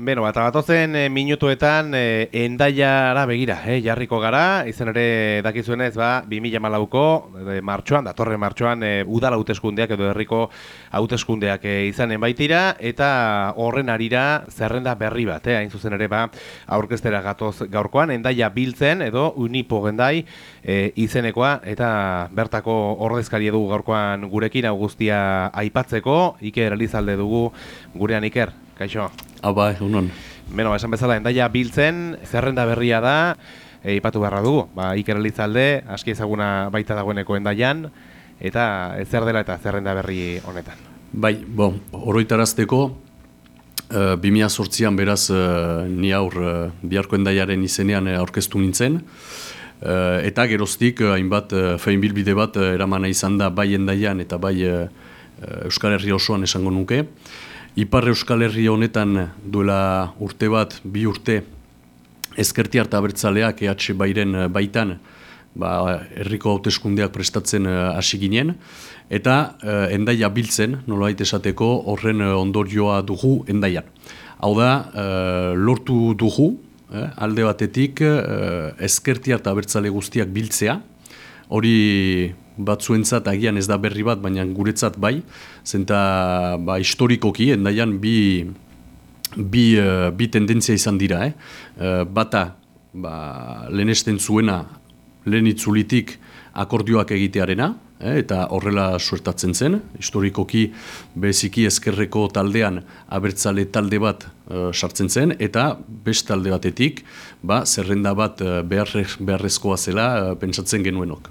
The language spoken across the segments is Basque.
Beno, bat abatozen e, minutuetan e, endaiara begira, e, jarriko gara, izan ere dakizuenez, ba, 2000 malauko, e, martxoan, datorre martxoan, e, udala hauteskundeak edo herriko hauteskundeak e, izanen baitira, eta horren arira zerrenda berri bat, e, hain zuzen ere, ba, aurkestera gatoz gaurkoan, endaia biltzen edo unipo gendai e, izenekoa, eta bertako ordezkari dugu gaurkoan gurekin augustia aipatzeko, Iker Elizalde dugu gurean Iker, kaixo. Aba, unon. Beno, esan bezala, endaia biltzen, zerrenda berria da, e, ipatu beharra dugu. Ba, Iker Elizalde, aski ezaguna baita dagoeneko endaian, eta zer dela eta zerrenda berri honetan. Bai, bo, oroitarazteko, e, 2008an beraz, e, ni aur e, biharko endaiaren izenean aurkeztu nintzen, e, eta geroztik, hainbat, e, fein bilbide bat, eramana izan da bai endaian eta bai Euskal Herri osoan esango nuke. Ipar Euskal Herri honetan duela urte bat, bi urte, ezkerti harta bertzaleak EH Bairen eh, baitan, ba, herriko hauteskundeak prestatzen eh, hasi ginen, eta uh, endaia biltzen, nolait esateko, horren ondorioa dugu endaian. Hau da, lortu dugu, alde batetik, uh, ezkerti harta bertzale guztiak biltzea, hori batzuentzat agian ez da berri bat, baina guretzat bai, zenta ba, historikoki, endaian bi, bi, uh, bi tendentzia izan dira. Eh? Uh, bata, ba, lehenesten zuena, lehen itzulitik akordioak egitearena, eta horrela suertatzen zen, historikoki beziki ezkerreko taldean abertzale talde bat eh, sartzen zen, eta best talde batetik ba, zerrenda bat uh, beharrezkoa zela uh, pentsatzen genuenok.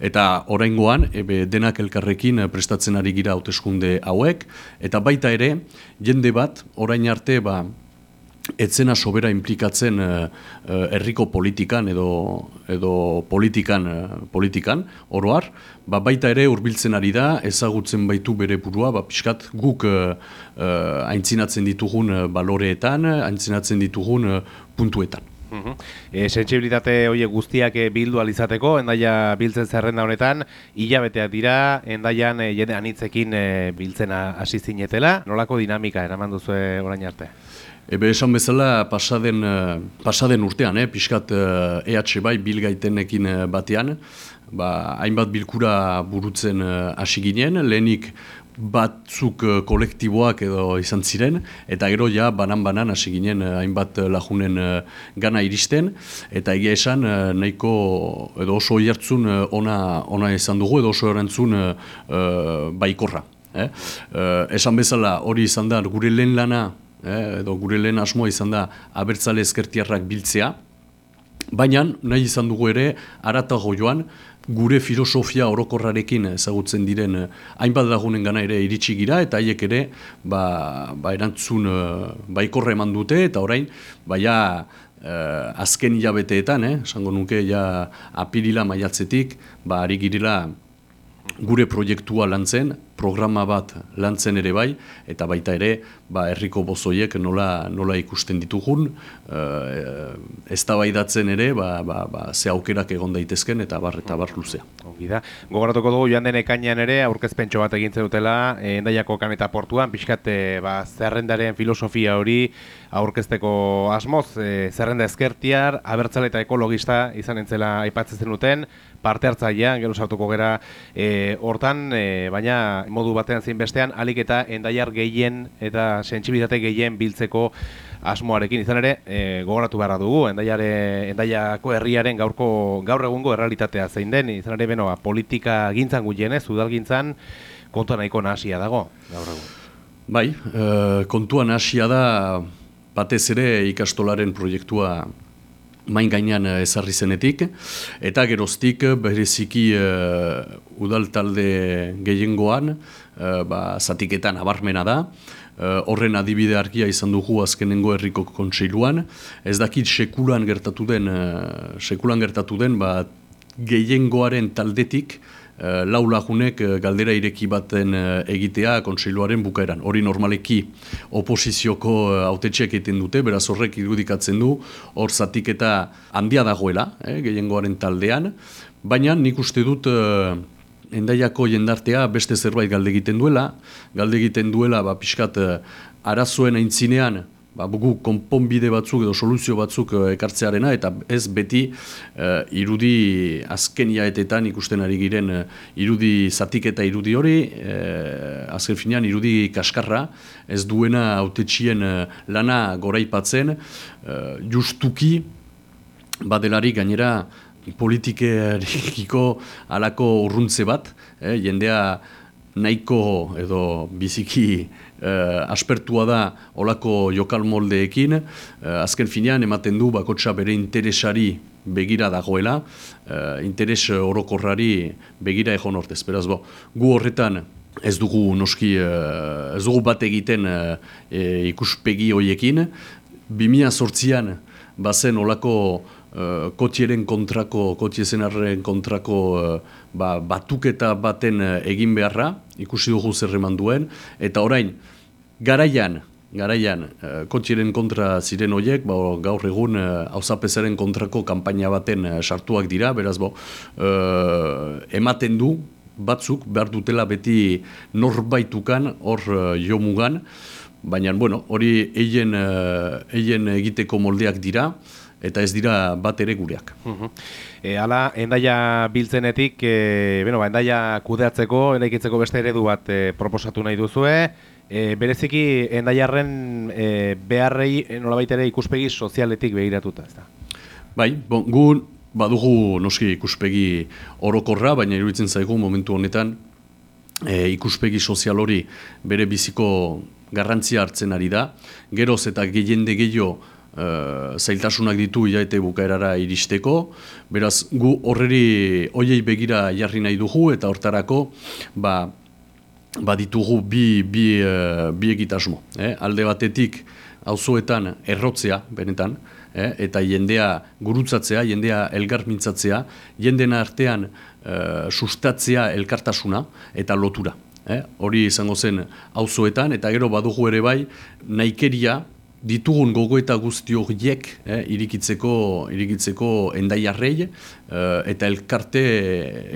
Eta oraingoan ebe denak elkarrekin prestatzen ari gira hauteskunde hauek, eta baita ere, jende bat, orain arte, ba, etzena sobera implikatzen uh, herriko politikan edo edo politikan uh, politikan oroar ba baita ere hurbiltzen ari da ezagutzen baitu bere burua ba pixkat guk uh, aintzinatzen ditugun baloreetan aintzinatzen ditugun puntuetan Mhm. E, sensibilitate horiek guztiak bildu alizateko, endaia biltzen zerrenda honetan, hilabeteak dira, endaian e, jende anitzekin e, biltzen hasi zinetela. Nolako dinamika eraman duzu orain arte? Ebe esan bezala pasaden, uh, pasaden urtean, eh, pixkat uh, EH bai bilgaitenekin batean, ba, hainbat bilkura burutzen hasi ginen, lehenik batzuk uh, kolektiboak edo izan ziren, eta gero ja banan-banan hasi ginen hainbat lagunen gana iristen, eta egia esan nahiko edo oso jartzun ona, ona izan dugu, edo oso erantzun uh, baikorra. Eh? Uh, esan bezala hori izan da gure lehen lana eh, edo gure lehen asmoa izan da abertzale ezkertiarrak biltzea, baina nahi izan dugu ere aratago joan gure filosofia orokorrarekin ezagutzen diren eh, hainbat lagunen gana ere iritsi gira eta haiek ere ba, ba erantzun eh, baikorre eman dute eta orain baia eh, azken hilabeteetan, eh, esango nuke ja apirila maiatzetik, ba ari girela gure proiektua lantzen, programa bat lantzen ere bai, eta baita ere, ba, herriko bozoiek nola, nola ikusten ditugun, uh, ez da baidatzen ere, ba, ba, ba, ze aukerak egon daitezken, eta bar, eta bar luzea. da. Gogoratuko dugu joan den ekainean ere, aurkezpentso bat egintzen dutela, eh, endaiako kaneta portuan, pixkate eh, ba, zerrendaren filosofia hori aurkezteko asmoz, e, zerrenda ezkertiar, abertzale eta ekologista izan entzela aipatzen duten, parte hartzailea, gero sartuko gera hortan, baina modu batean zein bestean, alik eta endaiar gehien eta sentsibilitate gehien biltzeko asmoarekin izan ere, e, gogoratu beharra dugu, endaiare, endaiako herriaren gaurko gaur egungo errealitatea zein den, izan ere, beno, ba, politika gintzan gutien ez, udal gintzan, kontua nahiko nahasia dago, gaur egun. Bai, e, kontua nahasia da, batez ere ikastolaren proiektua main gainean eh, ezarri zenetik, eta geroztik eh, bereziki uh, udal talde gehiengoan, uh, ba, zatiketan abarmena da, horren adibide argia izan dugu azkenengo herriko kontseiluan, ez dakit sekulan gertatu den, sekulan gertatu den, ba, gehiengoaren taldetik, lau lagunek eh, galdera ireki baten eh, egitea kontseiluaren bukaeran. Hori normaleki oposizioko autetxeak egiten dute, beraz horrek irudikatzen du, hor zatik eta handia dagoela, eh, gehiengoaren taldean, baina nik uste dut endaiako jendartea beste zerbait galde egiten duela, galde egiten duela ba, pixkat arazoen aintzinean ba, bugu konponbide batzuk edo soluzio batzuk uh, ekartzearena eta ez beti uh, irudi azken iaetetan ikusten ari giren uh, irudi zatik eta irudi hori, uh, azken finean irudi kaskarra, ez duena autetxien lana goraipatzen, uh, justuki badelari gainera politikerikiko alako urruntze bat, eh, jendea nahiko edo biziki eh, aspertua da olako jokal moldeekin, eh, azken finean ematen du bakotsa bere interesari begira dagoela, eh, interes orokorrari begira egon ortez. Beraz, bo, gu horretan ez dugu noski, eh, ez dugu bat egiten eh, eh ikuspegi hoiekin, 2008an bazen olako uh, kotieren kontrako, kotiezenarren kontrako uh, ba, batuketa baten uh, egin beharra, ikusi dugu zerreman duen, eta orain, garaian, garaian, uh, kotieren kontra ziren horiek, ba, gaur egun hauzapezaren kontrako kanpaina baten sartuak dira, beraz, bo, ematen du, batzuk behar dutela beti norbaitukan hor uh, jomugan, baina bueno, hori eien, uh, eien egiteko moldeak dira, eta ez dira bat ere gureak. E, ala, endaia biltzenetik, e, bueno, ba, endaia kudeatzeko, endaikitzeko beste eredu bat e, proposatu nahi duzue, e, bereziki endaiarren e, beharrei nolabait ere ikuspegi sozialetik begiratuta, ez da? Bai, bon, gu badugu noski ikuspegi orokorra, baina iruditzen zaigu momentu honetan e, ikuspegi sozial hori bere biziko garrantzia hartzen ari da, geroz eta gehiende gehiago uh, zailtasunak ditu iaete bukaerara iristeko, beraz gu horreri hoiei begira jarri nahi dugu eta hortarako ba, ba ditugu bi, bi, uh, bi egitasmo. Eh? Alde batetik auzoetan errotzea, benetan, eh? eta jendea gurutzatzea, jendea elgar mintzatzea, jendena artean uh, sustatzea elkartasuna eta lotura. Eh? Hori izango zen auzoetan eta gero badugu ere bai, naikeria ditugun gogoeta guzti horiek eh, irikitzeko, irikitzeko endaiarrei eh, eta elkarte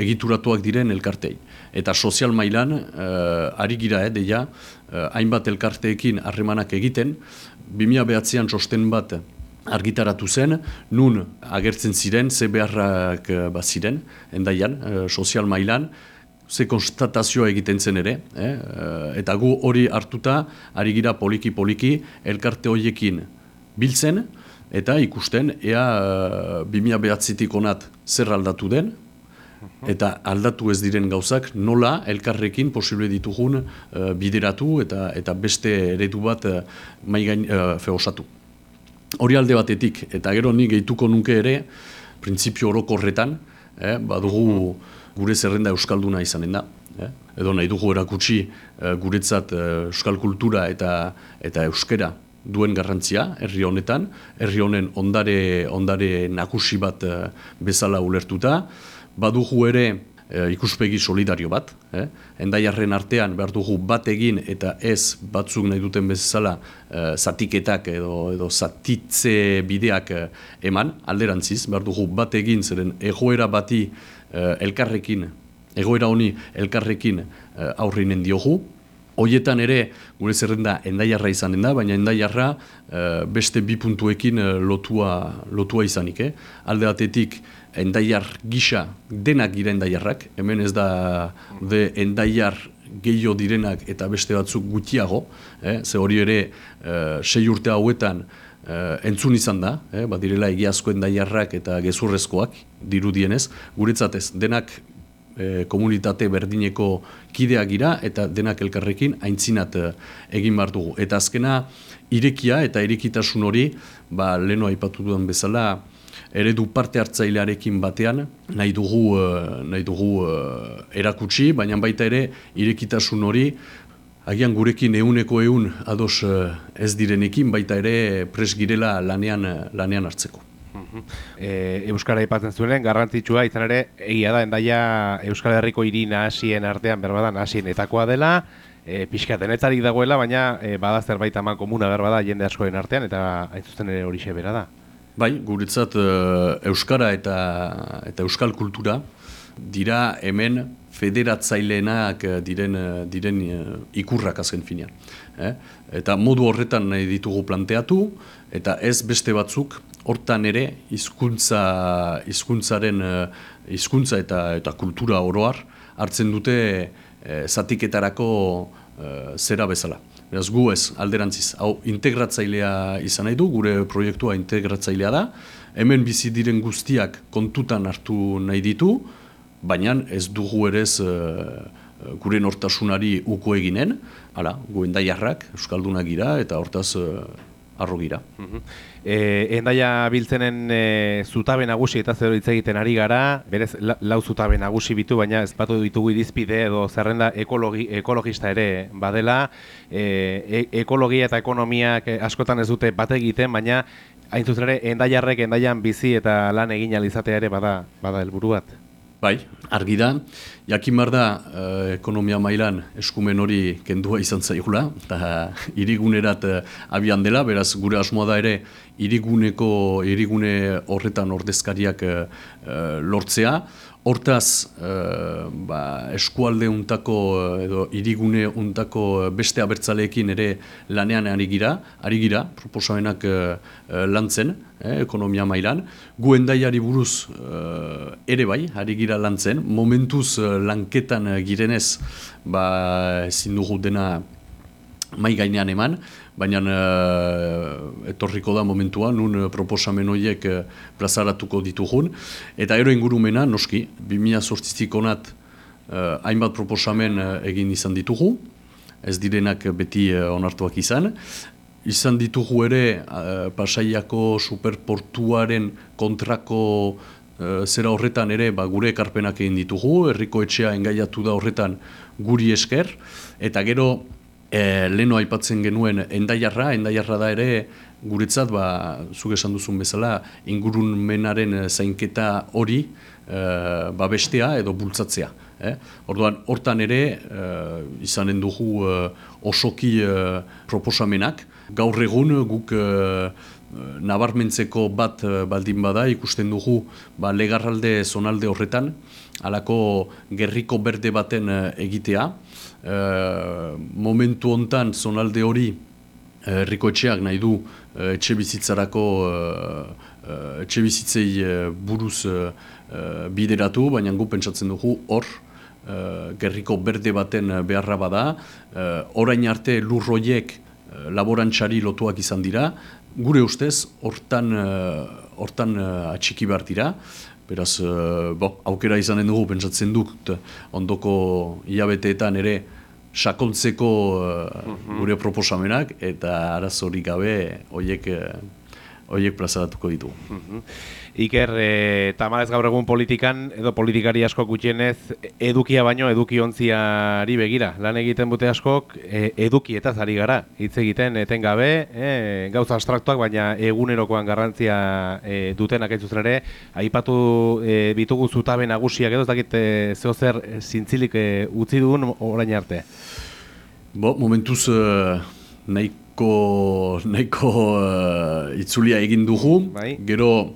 egituratuak diren elkartei. Eta sozial mailan, eh, ari gira, eh, deia, eh, hainbat elkarteekin harremanak egiten, 2000 behatzean txosten bat argitaratu zen, nun agertzen ziren, ze beharrak eh, bat ziren, endaian, eh, sozial mailan, ze konstatazioa egiten zen ere, eh? eh? eta gu hori hartuta, ari gira poliki-poliki, elkarte horiekin biltzen, eta ikusten, ea uh, 2000 behatzitik onat zer aldatu den, eta aldatu ez diren gauzak, nola elkarrekin posible ditugun uh, bideratu eta eta beste eredu bat uh, maigain uh, feosatu. Hori alde batetik, eta gero ni gehituko nuke ere, printzipio orokorretan, eh, badugu gure zerrenda euskalduna izanen da. Eh? Edo nahi dugu erakutsi eh, guretzat eh, euskal kultura eta eta euskera duen garrantzia herri honetan, herri honen ondare, ondare nakusi bat eh, bezala ulertuta. Badugu ere eh, ikuspegi solidario bat, eh? endaiarren artean behar dugu bat egin eta ez batzuk nahi duten bezala eh, zatiketak edo, edo zatitze bideak eh, eman, alderantziz, behar dugu bat egin zeren egoera bati elkarrekin, egoera honi elkarrekin uh, aurrinen diogu. Hoietan ere, gure zerrenda endaiarra izanen da, baina endaiarra uh, beste bi puntuekin lotua, lotua izanik. Eh? Alde batetik, endaiar gisa denak gira endaiarrak, hemen ez da de endaiar gehiago direnak eta beste batzuk gutxiago, eh? ze hori ere uh, sei urte hauetan Uh, entzun izan da, eh, badirela egiazkoen daiarrak eta gezurrezkoak dirudienez, guretzatez denak eh, komunitate berdineko kideak gira eta denak elkarrekin aintzinat eh, egin behar dugu. Eta azkena irekia eta irekitasun hori, ba, leno aipatu duan bezala, eredu parte hartzailearekin batean nahi dugu, uh, nahi dugu erakutsi, baina baita ere irekitasun hori agian gurekin euneko eun ados eh, ez direnekin baita ere pres girela lanean, eh, lanean hartzeko. E, Euskara ipatzen zuen, garrantzitsua izan ere, egia da, endaia Euskal Herriko hiri nahasien artean, berbada, nahasien etakoa dela, e, pixka denetzarik dagoela, baina e, bada zerbait ama komuna berbada jende askoen artean, eta hain ere hori bera da. Bai, guretzat Euskara eta, eta Euskal kultura dira hemen federatzaileenak diren, diren ikurrak azken finean. Eh? Eta modu horretan nahi ditugu planteatu, eta ez beste batzuk, hortan ere hizkuntza hizkuntzaren hizkuntza eta eta kultura oroar hartzen dute e, zatiketarako zera bezala. Beraz gu ez alderantziz, hau integratzailea izan nahi du, gure proiektua integratzailea da, hemen bizi diren guztiak kontutan hartu nahi ditu, baina ez dugu ere ez gure nortasunari uko eginen, hala, gu endaiarrak, Euskaldunak gira, eta hortaz arro gira. E, endaia biltzenen e, zutabe nagusi eta zero hitz egiten ari gara, berez lau zutabe nagusi bitu, baina ez batu ditugu irizpide edo zerrenda ekologi, ekologista ere badela, e, e, ekologia eta ekonomiak askotan ez dute bat egiten, baina hain zuzen ere endaiarrek endaian bizi eta lan egin alizatea ere bada, bada helburu bat. Bai, argi da, jakin bar da eh, ekonomia mailan eskumen hori kendua izan zaigula, eta irigunerat eh, abian dela, beraz gure asmoa da ere iriguneko irigune horretan ordezkariak eh, lortzea, Hortaz, uh, ba, eskualde untako edo irigune untako beste abertzaleekin ere lanean ari gira, ari gira, proposamenak uh, lantzen, eh, ekonomia mailan. Gu endaiari buruz ere bai, ari gira lantzen, momentuz lanketan girenez, ba, ezin dugu dena mai gainean eman, baina uh, etorriko da momentua, nun uh, proposamen horiek uh, plazaratuko ditugun. Eta ero ingurumena, noski, 2000 sortzizik onat, uh, hainbat proposamen egin izan ditugu, ez direnak beti onartuak izan. Izan ditugu ere, pasaiako superportuaren kontrako zera horretan ere, ba, gure ekarpenak egin ditugu, herriko etxea engaiatu da horretan guri esker, eta gero, e, leno aipatzen genuen endaiarra, endaiarra da ere guretzat, ba, zuk esan duzun bezala, ingurunmenaren zainketa hori e, babestea edo bultzatzea. Eh? Orduan, hortan ere, e, izanen dugu e, osoki e, proposamenak, gaur egun guk e, nabarmentzeko bat baldin bada ikusten dugu ba, legarralde zonalde horretan, alako gerriko berde baten egitea, Eh, momentu hontan zonalde hori herriko etxeak nahi du etxe bizitzarako etxe bizitzei buruz bideratu, baina gu pentsatzen dugu hor gerriko berde baten beharra bada. orain arte lurroiek laborantxari lotuak izan dira, gure ustez hortan, hortan atxiki behar dira. Beraz, bo, aukera izanen dugu, pentsatzen dut, ondoko hilabeteetan ere sakontzeko uh, gure proposamenak eta arazorik gabe horiek horiek plazaratuko ditu. Iker, e, tamalez gaur egun politikan, edo politikari asko gutxienez, edukia baino edukiontziari begira. Lan egiten bute askok, e, eduki eta zari gara. Hitz egiten, eten gabe, e, gauza abstraktuak, baina egunerokoan garrantzia e, dutenak ez ere, aipatu e, bitugu zutabe nagusiak edo, ez dakit e, zeo zer zintzilik e, utzi dugun orain arte. Bo, momentuz, uh, nahiko, nahiko uh, itzulia egin dugu, bai. gero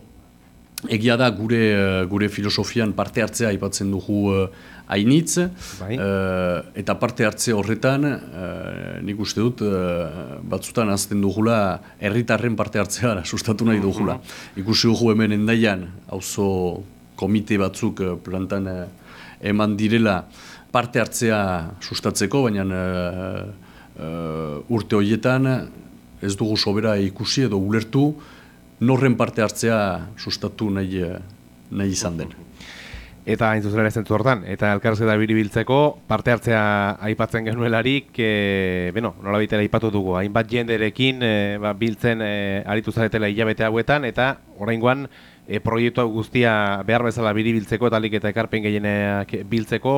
egia da gure, uh, gure filosofian parte hartzea aipatzen dugu uh, hainitz, bai. eta parte hartze horretan, uh, nik uste dut, uh, batzutan azten dugula, herritarren parte hartzea sustatu nahi dugula. Mhm. Ikusi dugu hemen endaian, auzo komite batzuk plantan uh, eman direla parte hartzea sustatzeko, baina uh, urte horietan ez dugu sobera ikusi edo ulertu norren parte hartzea sustatu nahi, nahi izan den. Eta hain zuzen ere zentzu hortan, eta elkarrez eta biribiltzeko parte hartzea aipatzen genuelarik, e, beno, nola bitera aipatu dugu, hainbat jenderekin e, ba, biltzen e, aritu zaretela hilabete hauetan, eta orain e, proiektu guztia behar bezala biribiltzeko eta alik eta ekarpen gehienak biltzeko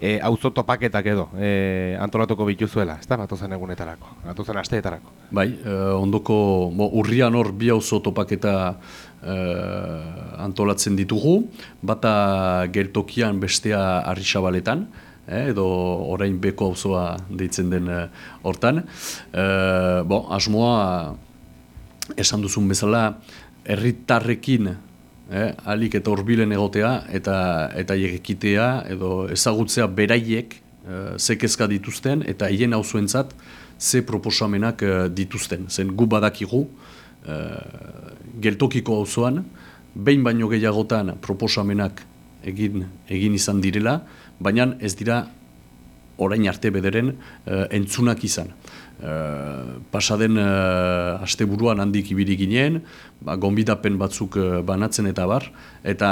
e, auzo topaketak edo e, antolatuko bituzuela, ez da, batozen egunetarako, batozen asteetarako. Bai, e, ondoko bo, urrian hor bi auzo topaketa e, antolatzen ditugu, bata gertokian bestea arrisabaletan, eh, edo orain beko auzoa deitzen den hortan. E, bo, asmoa, esan duzun bezala, herritarrekin eh, alik eta horbilen egotea, eta eta egitea edo ezagutzea beraiek eh, ze kezka dituzten, eta hien hauzuentzat ze proposamenak eh, dituzten. Zen gu badakigu, eh, geltokiko auzoan behin baino gehiagotan proposamenak egin, egin izan direla, baina ez dira orain arte bederen uh, entzunak izan. Uh, pasaden uh, asteburuan handik ibili ginen, ba, gonbidapen batzuk uh, banatzen eta bar, eta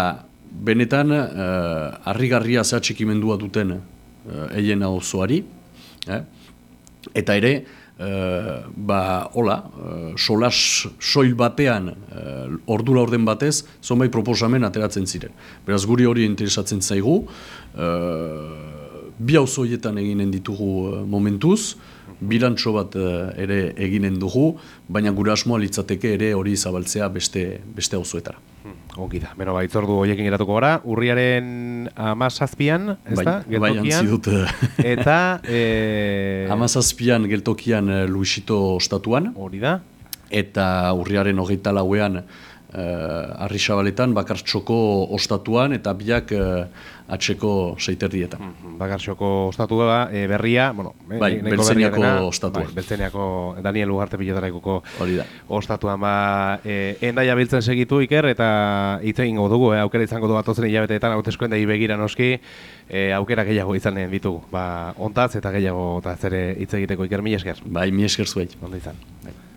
benetan uh, harrigarria zehatxikimendua duten uh, eien hau eh? eta ere, Uh, ba, hola, uh, solas soil batean uh, ordura orden batez, zonbait proposamen ateratzen ziren. Beraz, guri hori interesatzen zaigu, uh, bi hauzoietan eginen ditugu momentuz, bilantxo bat ere eginen dugu, baina gure asmoa litzateke ere hori zabaltzea beste, beste hauzoetara. Hmm, ongi da, beno ba, itzordu horiekin geratuko gara, urriaren amazazpian, ez bai, da, bai, geltokian, eta... E... Amazazpian geltokian Luisito ostatuan, hori da, eta urriaren hogeita lauean uh, Arrisabaletan, Bakartxoko ostatuan, eta biak uh, atxeko seiterdietan. Mm -hmm. Bakartxoko ostatu da, e, berria, bueno, bai, Beltzeniako ostatuan. Bai, Beltzeniako Daniel Ugarte pilotaraikoko hori da. ostatuan, ba, e, endaia biltzen segitu iker, eta hitz egingo dugu, e, aukera izango du batozen hilabeteetan, hautezko endai begira noski, e, aukera gehiago izanen ditugu. Ba, ontaz eta gehiago eta zere hitz egiteko iker, mi esker. Bai, mi esker zuei. Onda izan. Bai.